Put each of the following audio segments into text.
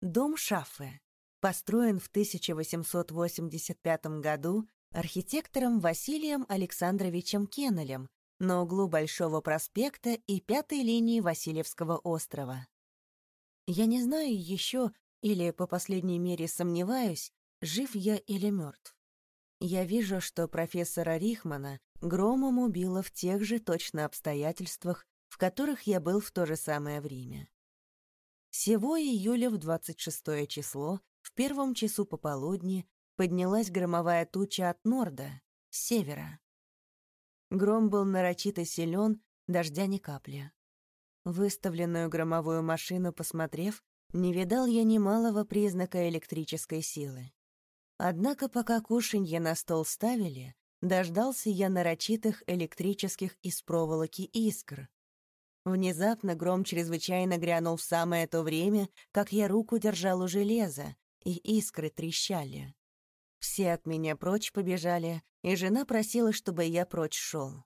Дом Шаффе построен в 1885 году архитектором Василием Александровичем Кеннелем на углу Большого проспекта и пятой линии Васильевского острова. Я не знаю еще, или по последней мере сомневаюсь, жив я или мертв. Я вижу, что профессора Рихмана громом убило в тех же точно обстоятельствах, в которых я был в то же самое время. Сего июля в 26 число, в первом часу пополудни, поднялась громовая туча от норда, с севера. Гром был нарочито силен, дождя ни капли. Выставленную громовую машину посмотрев, не видал я немалого признака электрической силы. Однако пока кушанье на стол ставили, дождался я нарочитых электрических из проволоки искр. Внезапно гром чрезвычайно грянул в самое то время, как я руку держал у железа, и искры трещали. Все от меня прочь побежали, и жена просила, чтобы я прочь шел.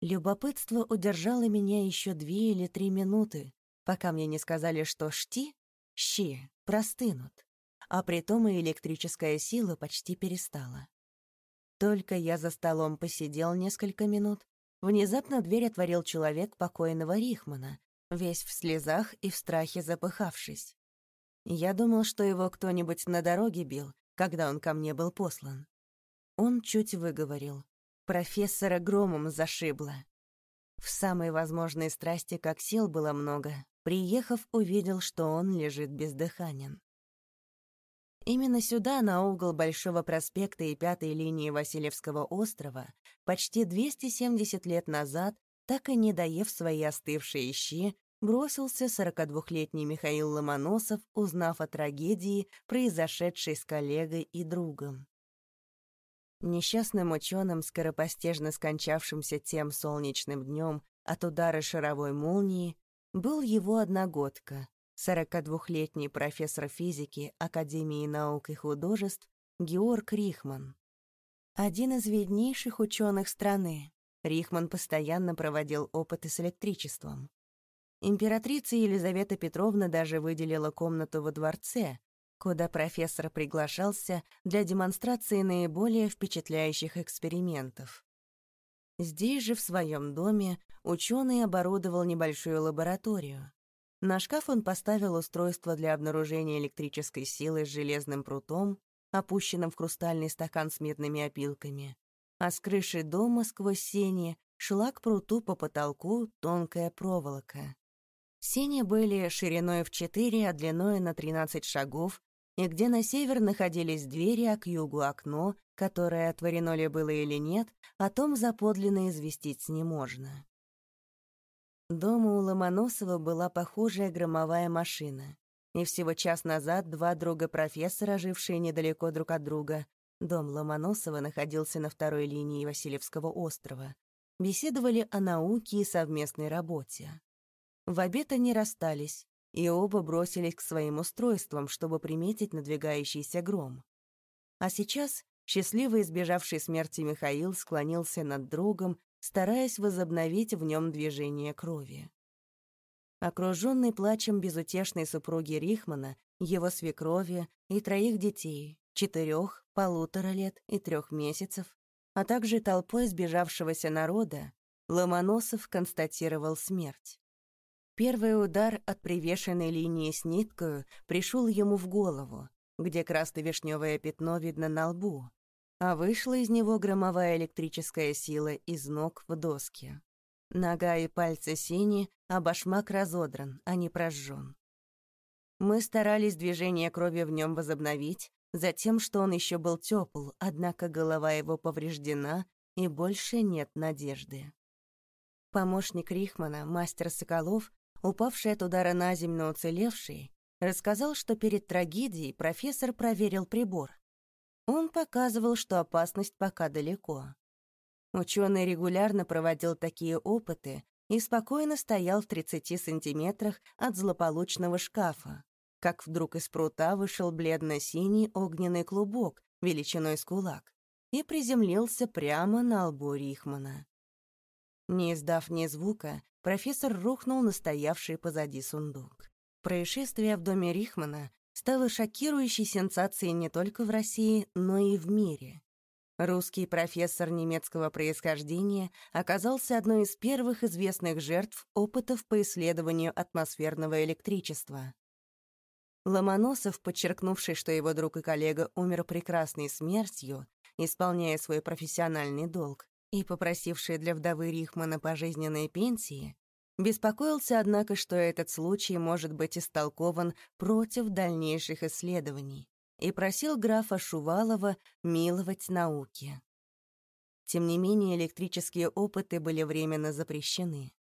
Любопытство удержало меня еще две или три минуты, пока мне не сказали, что шти, щи, простынут, а притом и электрическая сила почти перестала. Только я за столом посидел несколько минут, внезапно дверь отворил человек покойного Рихмана, весь в слезах и в страхе запыхавшись. Я думал, что его кто-нибудь на дороге бил, когда он ко мне был послан. Он чуть выговорил. Профессора громом зашибло. В самой возможной страсти, как сил было много, приехав, увидел, что он лежит бездыханен. Именно сюда, на угол Большого проспекта и пятой линии Васильевского острова, почти 270 лет назад, так и не доев свои остывшие щи, бросился 42-летний Михаил Ломоносов, узнав о трагедии, произошедшей с коллегой и другом. Несчастным ученым, скоропостижно скончавшимся тем солнечным днем от удара шаровой молнии, был его одногодка, 42-летний профессор физики Академии наук и художеств Георг Рихман. Один из виднейших ученых страны, Рихман постоянно проводил опыты с электричеством. Императрица Елизавета Петровна даже выделила комнату во дворце, куда профессор приглашался для демонстрации наиболее впечатляющих экспериментов. Здесь же, в своем доме, ученый оборудовал небольшую лабораторию. На шкаф он поставил устройство для обнаружения электрической силы с железным прутом, опущенным в хрустальный стакан с медными опилками, а с крыши дома сквозь сени шла к пруту по потолку тонкая проволока. Сени были шириной в 4, а длиной на 13 шагов, и где на север находились двери, а к югу окно, которое отворено ли было или нет, о том заподлинно известить не можно. Дома у Ломоносова была похожая громовая машина. И всего час назад два друга-профессора, жившие недалеко друг от друга, дом Ломоносова находился на второй линии Васильевского острова, беседовали о науке и совместной работе. В обед они расстались, и оба бросились к своим устройствам, чтобы приметить надвигающийся гром. А сейчас счастливо избежавший смерти Михаил склонился над другом, стараясь возобновить в нем движение крови. Окруженный плачем безутешной супруги Рихмана, его свекрови и троих детей, четырех, полутора лет и трех месяцев, а также толпой сбежавшегося народа, Ломоносов констатировал смерть. Первый удар от привешенной линии с ниткою пришел ему в голову, где красно-вишневое пятно видно на лбу, а вышла из него громовая электрическая сила из ног в доски. Нога и пальцы синие, а башмак разодран, а не прожжен. Мы старались движение крови в нем возобновить, затем, что он еще был тепл, однако голова его повреждена, и больше нет надежды. Помощник Рихмана, мастер Соколов, упавший от удара на землю уцелевший, рассказал, что перед трагедией профессор проверил прибор. Он показывал, что опасность пока далеко. Ученый регулярно проводил такие опыты и спокойно стоял в 30 сантиметрах от злополучного шкафа, как вдруг из прута вышел бледно-синий огненный клубок величиной с кулак и приземлился прямо на лбу Рихмана. Не издав ни звука, профессор рухнул на стоявший позади сундук. Происшествие в доме Рихмана стало шокирующей сенсацией не только в России, но и в мире. Русский профессор немецкого происхождения оказался одной из первых известных жертв опытов по исследованию атмосферного электричества. Ломоносов, подчеркнувший, что его друг и коллега умер прекрасной смертью, исполняя свой профессиональный долг, и попросивший для вдовы Рихмана пожизненной пенсии, беспокоился, однако, что этот случай может быть истолкован против дальнейших исследований, и просил графа Шувалова миловать науки. Тем не менее, электрические опыты были временно запрещены.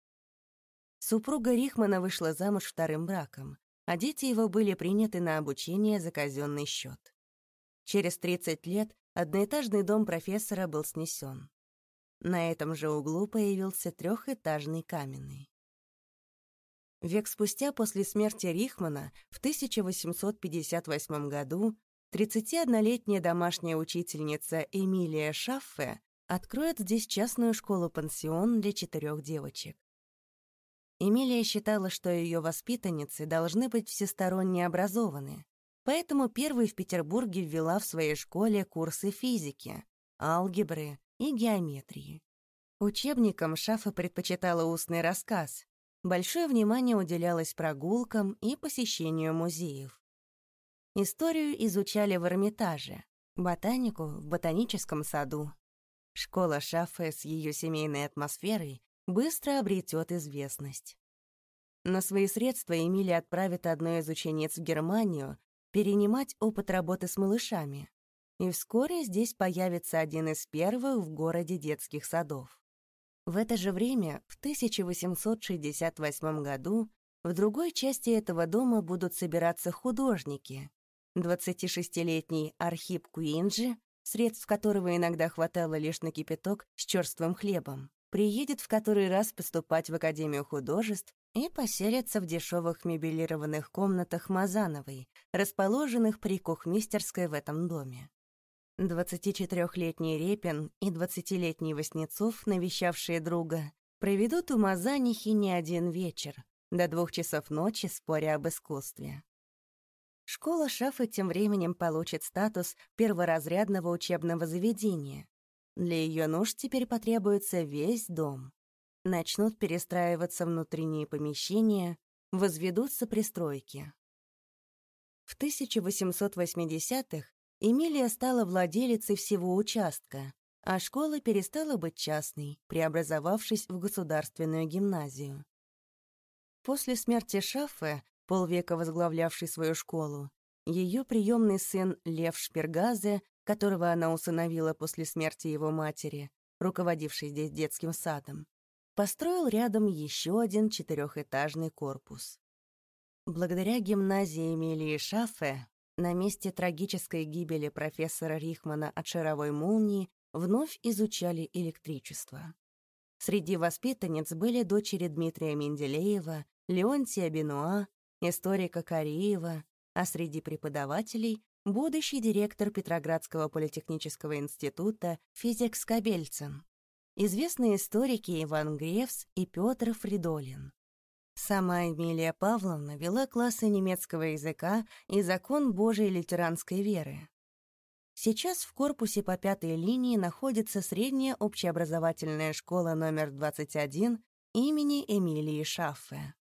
Супруга Рихмана вышла замуж вторым браком, а дети его были приняты на обучение за казенный счет. Через 30 лет одноэтажный дом профессора был снесен. На этом же углу появился трехэтажный каменный. Век спустя после смерти Рихмана в 1858 году 31-летняя домашняя учительница Эмилия Шаффе откроет здесь частную школу-пансион для четырех девочек. Эмилия считала, что ее воспитанницы должны быть всесторонне образованы, поэтому первой в Петербурге ввела в своей школе курсы физики, алгебры и геометрии. Учебникам Шафа предпочитала устный рассказ. Большое внимание уделялось прогулкам и посещению музеев. Историю изучали в Эрмитаже, ботанику — в ботаническом саду. Школа Шаффе с ее семейной атмосферой быстро обретет известность. На свои средства Эмилия отправит одну из учениц в Германию перенимать опыт работы с малышами. И вскоре здесь появится один из первых в городе детских садов. В это же время, в 1868 году, в другой части этого дома будут собираться художники. 26-летний Архип Куинджи, средств которого иногда хватало лишь на кипяток с черствым хлебом, приедет в который раз поступать в Академию художеств и поселится в дешевых мебелированных комнатах Мазановой, расположенных при кухмистерской в этом доме. 24-летний Репин и 20-летний Васнецов, навещавшие друга, проведут у Мазанихи не один вечер, до двух часов ночи споря об искусстве. Школа Шафы тем временем получит статус перворазрядного учебного заведения, для ее нужд теперь потребуется весь дом. Начнут перестраиваться внутренние помещения, возведутся пристройки. В 1880-х Эмилия стала владелицей всего участка, а школа перестала быть частной, преобразовавшись в государственную гимназию. После смерти Шаффе, полвека возглавлявший свою школу, ее приемный сын Лев Шпергазе которого она усыновила после смерти его матери, руководившей здесь детским садом, построил рядом еще один четырехэтажный корпус. Благодаря гимназии Эмилии Шаффе на месте трагической гибели профессора Рихмана от шаровой молнии вновь изучали электричество. Среди воспитанниц были дочери Дмитрия Менделеева, Леонтия Бенуа, историка Кореева, а среди преподавателей будущий директор Петроградского политехнического института физик Скобельцин, известные историки Иван Гревс и Петр Фридолин. Сама Эмилия Павловна вела классы немецкого языка и закон Божией лютеранской веры. Сейчас в корпусе по пятой линии находится средняя общеобразовательная школа номер 21 имени Эмилии Шаффе.